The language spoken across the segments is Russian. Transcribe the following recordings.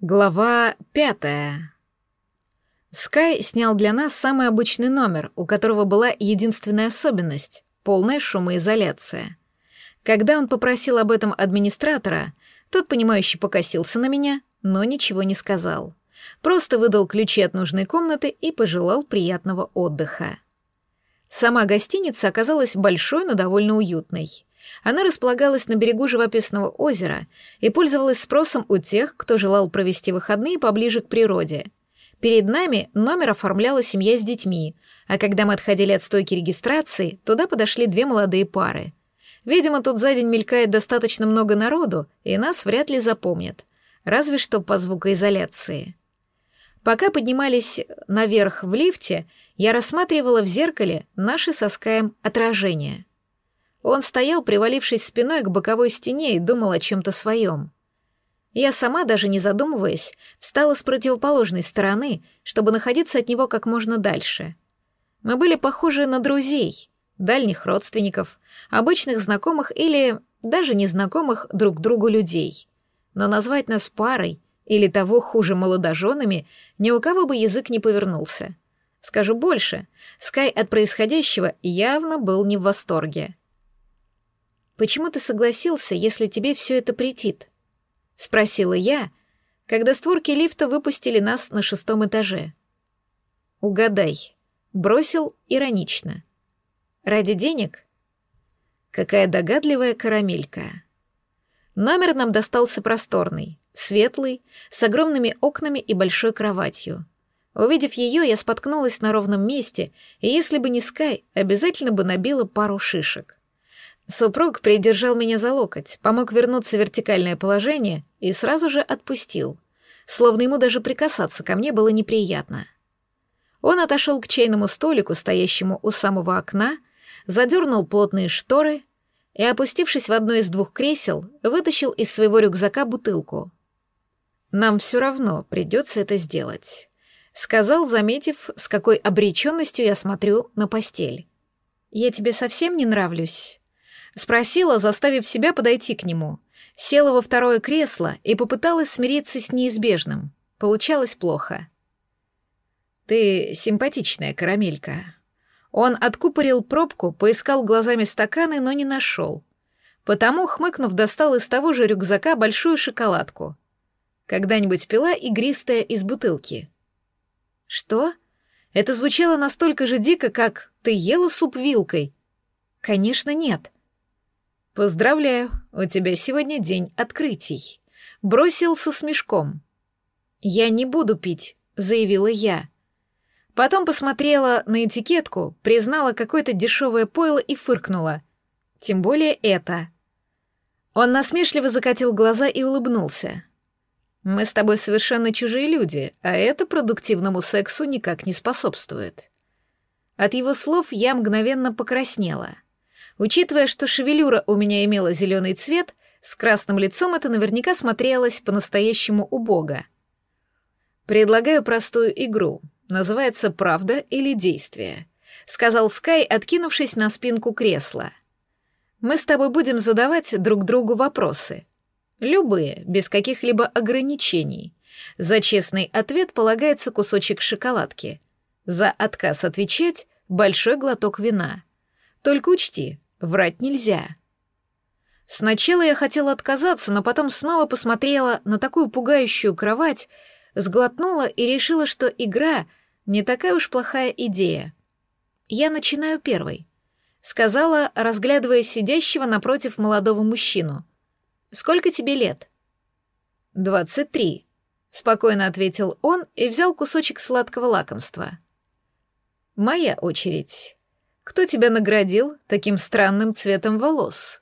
Глава пятая. Скай снял для нас самый обычный номер, у которого была единственная особенность — полная шумоизоляция. Когда он попросил об этом администратора, тот, понимающий, покосился на меня, но ничего не сказал. Просто выдал ключи от нужной комнаты и пожелал приятного отдыха. Сама гостиница оказалась большой, но довольно уютной. Она располагалась на берегу живописного озера и пользовалась спросом у тех, кто желал провести выходные поближе к природе. Перед нами номер оформляла семья с детьми, а когда мы отходили от стойки регистрации, туда подошли две молодые пары. Видимо, тут за день мелькает достаточно много народу, и нас вряд ли запомнят. Разве что по звукоизоляции. Пока поднимались наверх в лифте, я рассматривала в зеркале наши со Скаем отражения — он стоял, привалившись спиной к боковой стене и думал о чем-то своем. Я сама, даже не задумываясь, встала с противоположной стороны, чтобы находиться от него как можно дальше. Мы были похожи на друзей, дальних родственников, обычных знакомых или даже незнакомых друг другу людей. Но назвать нас парой или того хуже молодоженами ни у кого бы язык не повернулся. Скажу больше, Скай от происходящего явно был не в восторге. «Почему ты согласился, если тебе все это претит?» — спросила я, когда створки лифта выпустили нас на шестом этаже. «Угадай», — бросил иронично. «Ради денег?» Какая догадливая карамелька. Номер нам достался просторный, светлый, с огромными окнами и большой кроватью. Увидев ее, я споткнулась на ровном месте, и если бы не Скай, обязательно бы набила пару шишек. Супруг придержал меня за локоть, помог вернуться в вертикальное положение и сразу же отпустил, словно ему даже прикасаться ко мне было неприятно. Он отошел к чайному столику, стоящему у самого окна, задернул плотные шторы и, опустившись в одно из двух кресел, вытащил из своего рюкзака бутылку. «Нам все равно придется это сделать», — сказал, заметив, с какой обреченностью я смотрю на постель. «Я тебе совсем не нравлюсь?» Спросила, заставив себя подойти к нему. Села во второе кресло и попыталась смириться с неизбежным. Получалось плохо. «Ты симпатичная карамелька». Он откупорил пробку, поискал глазами стаканы, но не нашел. Потому, хмыкнув, достал из того же рюкзака большую шоколадку. Когда-нибудь пила игристая из бутылки. «Что?» Это звучало настолько же дико, как «ты ела суп вилкой». «Конечно, нет». «Поздравляю, у тебя сегодня день открытий», — бросил со смешком. «Я не буду пить», — заявила я. Потом посмотрела на этикетку, признала какое-то дешевое пойло и фыркнула. Тем более это. Он насмешливо закатил глаза и улыбнулся. «Мы с тобой совершенно чужие люди, а это продуктивному сексу никак не способствует». От его слов я мгновенно покраснела — Учитывая, что шевелюра у меня имела зеленый цвет, с красным лицом это наверняка смотрелось по-настоящему убого. «Предлагаю простую игру. Называется «Правда или действие», — сказал Скай, откинувшись на спинку кресла. «Мы с тобой будем задавать друг другу вопросы. Любые, без каких-либо ограничений. За честный ответ полагается кусочек шоколадки. За отказ отвечать — большой глоток вина. Только учти, Врать нельзя. Сначала я хотела отказаться, но потом снова посмотрела на такую пугающую кровать, сглотнула и решила, что игра не такая уж плохая идея. Я начинаю первой, сказала, разглядывая сидящего напротив молодого мужчину. Сколько тебе лет? Двадцать три, спокойно ответил он и взял кусочек сладкого лакомства. Моя очередь. Кто тебя наградил таким странным цветом волос?»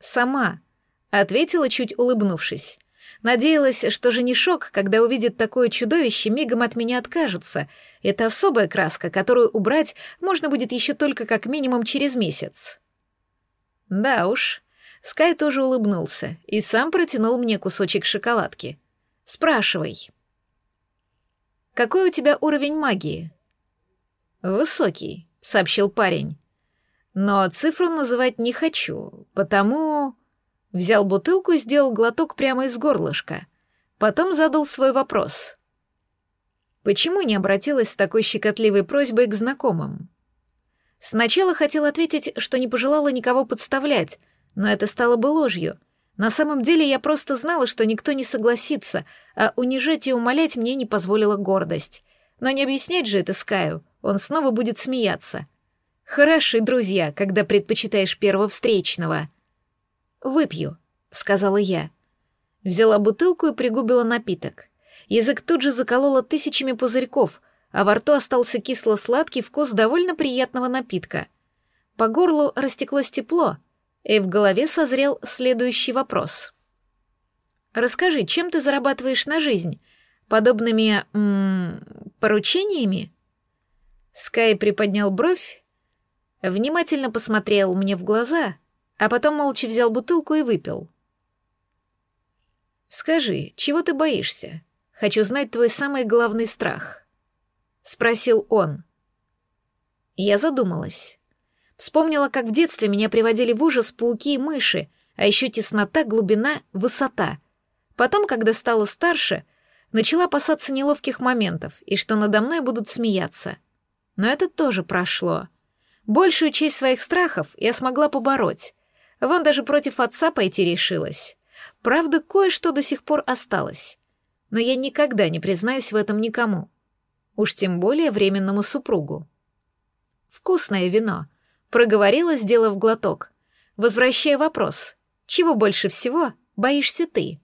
«Сама», — ответила, чуть улыбнувшись. Надеялась, что женишок, когда увидит такое чудовище, мигом от меня откажется. Это особая краска, которую убрать можно будет еще только как минимум через месяц. Да уж. Скай тоже улыбнулся и сам протянул мне кусочек шоколадки. Спрашивай. Какой у тебя уровень магии? Высокий сообщил парень. Но цифру называть не хочу, потому... Взял бутылку и сделал глоток прямо из горлышка. Потом задал свой вопрос. Почему не обратилась с такой щекотливой просьбой к знакомым? Сначала хотела ответить, что не пожелала никого подставлять, но это стало бы ложью. На самом деле я просто знала, что никто не согласится, а унижать и умолять мне не позволила гордость. Но не объяснять же это Скаю, он снова будет смеяться. Хороши друзья, когда предпочитаешь первого встречного. «Выпью», — сказала я. Взяла бутылку и пригубила напиток. Язык тут же заколола тысячами пузырьков, а во рту остался кисло-сладкий вкус довольно приятного напитка. По горлу растеклось тепло, и в голове созрел следующий вопрос. «Расскажи, чем ты зарабатываешь на жизнь? Подобными... М -м, поручениями?» Скай приподнял бровь, внимательно посмотрел мне в глаза, а потом молча взял бутылку и выпил. «Скажи, чего ты боишься? Хочу знать твой самый главный страх» спросил он. Я задумалась. Вспомнила, как в детстве меня приводили в ужас пауки и мыши, а еще теснота, глубина, высота. Потом, когда стала старше, начала опасаться неловких моментов и что надо мной будут смеяться. Но это тоже прошло. Большую часть своих страхов я смогла побороть. Вон даже против отца пойти решилась. Правда, кое-что до сих пор осталось. Но я никогда не признаюсь в этом никому уж тем более временному супругу. «Вкусное вино», — проговорила, сделав глоток, возвращая вопрос, «Чего больше всего боишься ты?»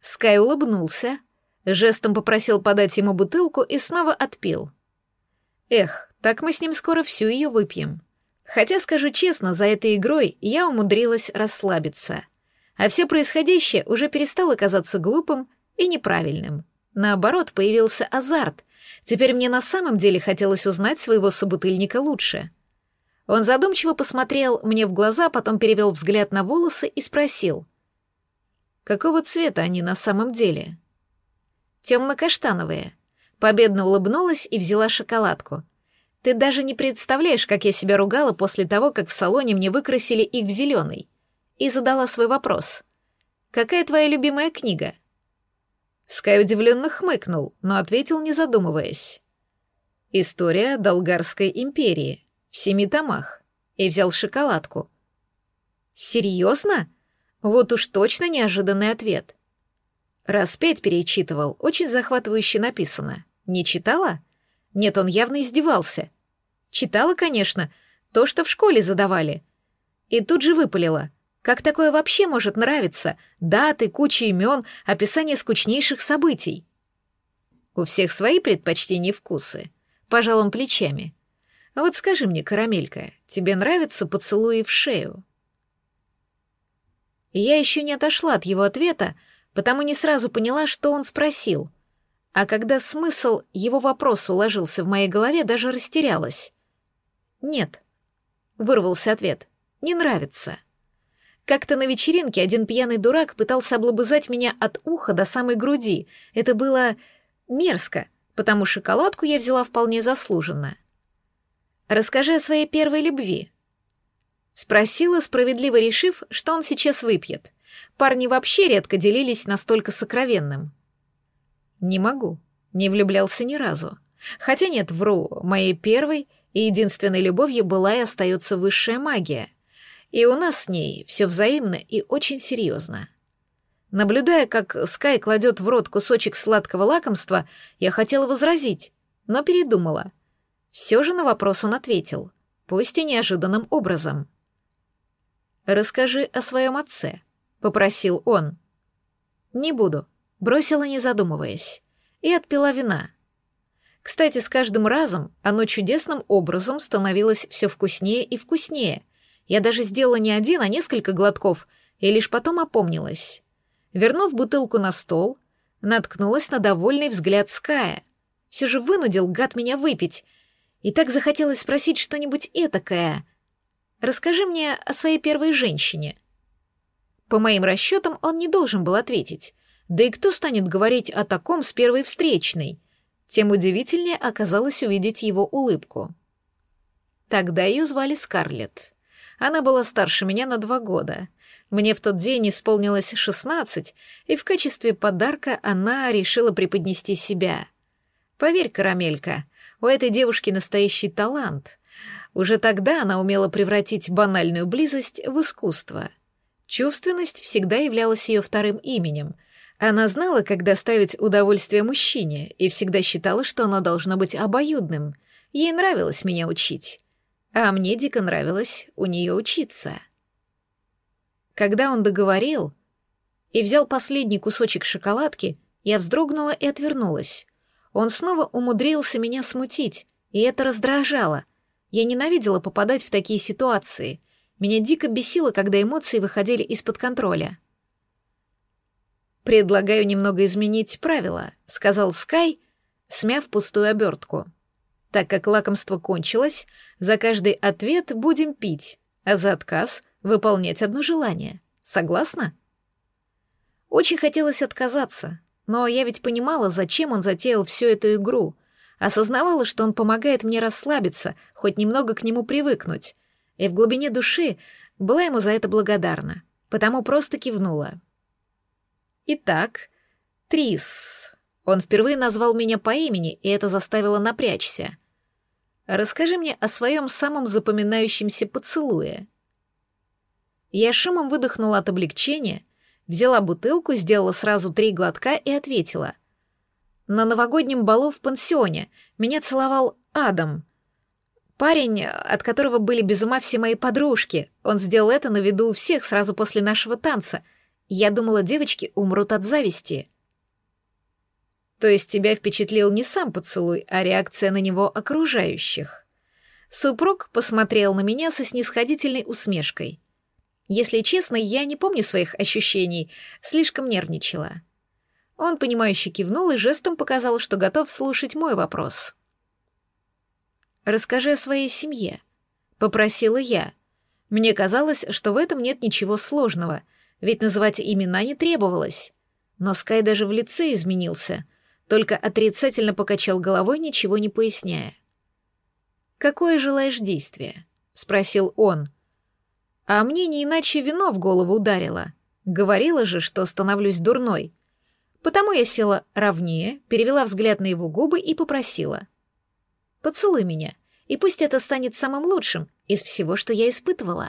Скай улыбнулся, жестом попросил подать ему бутылку и снова отпил. «Эх, так мы с ним скоро всю ее выпьем». Хотя, скажу честно, за этой игрой я умудрилась расслабиться, а все происходящее уже перестало казаться глупым и неправильным. Наоборот, появился азарт, Теперь мне на самом деле хотелось узнать своего собутыльника лучше. Он задумчиво посмотрел мне в глаза, потом перевел взгляд на волосы и спросил. «Какого цвета они на самом деле?» «Темно-каштановые». Победно улыбнулась и взяла шоколадку. «Ты даже не представляешь, как я себя ругала после того, как в салоне мне выкрасили их в зеленый». И задала свой вопрос. «Какая твоя любимая книга?» Скай удивленно хмыкнул, но ответил, не задумываясь. «История Долгарской империи. В семи томах». И взял шоколадку. «Серьезно? Вот уж точно неожиданный ответ». Раз пять перечитывал, очень захватывающе написано. Не читала? Нет, он явно издевался. Читала, конечно, то, что в школе задавали. И тут же выпалила. Как такое вообще может нравиться? Даты, куча имен, описание скучнейших событий. У всех свои предпочтения и вкусы. Пожалуй, плечами. А вот скажи мне, карамелька, тебе нравятся поцелуи в шею? Я еще не отошла от его ответа, потому не сразу поняла, что он спросил. А когда смысл его вопроса уложился в моей голове, даже растерялась. «Нет», — вырвался ответ, — «не нравится». Как-то на вечеринке один пьяный дурак пытался облобызать меня от уха до самой груди. Это было мерзко, потому шоколадку я взяла вполне заслуженно. «Расскажи о своей первой любви», — спросила, справедливо решив, что он сейчас выпьет. Парни вообще редко делились настолько сокровенным. «Не могу», не влюблялся ни разу. Хотя нет, вру, моей первой и единственной любовью была и остается высшая магия — и у нас с ней все взаимно и очень серьезно. Наблюдая, как Скай кладет в рот кусочек сладкого лакомства, я хотела возразить, но передумала. Все же на вопрос он ответил, пусть и неожиданным образом. «Расскажи о своем отце», — попросил он. «Не буду», — бросила, не задумываясь, и отпила вина. Кстати, с каждым разом оно чудесным образом становилось все вкуснее и вкуснее — я даже сделала не один, а несколько глотков, и лишь потом опомнилась. Вернув бутылку на стол, наткнулась на довольный взгляд Ская. Все же вынудил гад меня выпить. И так захотелось спросить что-нибудь этакое. «Расскажи мне о своей первой женщине». По моим расчетам, он не должен был ответить. Да и кто станет говорить о таком с первой встречной? Тем удивительнее оказалось увидеть его улыбку. Тогда ее звали Скарлетт. Она была старше меня на два года. Мне в тот день исполнилось шестнадцать, и в качестве подарка она решила преподнести себя. Поверь, карамелька, у этой девушки настоящий талант. Уже тогда она умела превратить банальную близость в искусство. Чувственность всегда являлась ее вторым именем. Она знала, как доставить удовольствие мужчине, и всегда считала, что оно должно быть обоюдным. Ей нравилось меня учить. А мне дико нравилось у нее учиться. Когда он договорил и взял последний кусочек шоколадки, я вздрогнула и отвернулась. Он снова умудрился меня смутить, и это раздражало. Я ненавидела попадать в такие ситуации. Меня дико бесило, когда эмоции выходили из-под контроля. «Предлагаю немного изменить правила», — сказал Скай, смяв пустую обертку. «Так как лакомство кончилось, за каждый ответ будем пить, а за отказ выполнять одно желание. Согласна? Очень хотелось отказаться, но я ведь понимала, зачем он затеял всю эту игру. Осознавала, что он помогает мне расслабиться, хоть немного к нему привыкнуть. И в глубине души была ему за это благодарна, потому просто кивнула. Итак, Трис. Он впервые назвал меня по имени, и это заставило напрячься. Расскажи мне о своем самом запоминающемся поцелуе. Я шумом выдохнула от облегчения, взяла бутылку, сделала сразу три глотка и ответила. На новогоднем балу в пансионе меня целовал Адам. Парень, от которого были без ума все мои подружки. Он сделал это на виду у всех сразу после нашего танца. Я думала, девочки умрут от зависти. То есть тебя впечатлил не сам поцелуй, а реакция на него окружающих. Супруг посмотрел на меня со снисходительной усмешкой. Если честно, я не помню своих ощущений, слишком нервничала. Он, понимающе кивнул и жестом показал, что готов слушать мой вопрос. «Расскажи о своей семье», — попросила я. Мне казалось, что в этом нет ничего сложного, ведь называть имена не требовалось. Но Скай даже в лице изменился, только отрицательно покачал головой, ничего не поясняя. «Какое желаешь действие?» — спросил он. — а мне не иначе вино в голову ударило. Говорила же, что становлюсь дурной. Потому я села ровнее, перевела взгляд на его губы и попросила. «Поцелуй меня, и пусть это станет самым лучшим из всего, что я испытывала».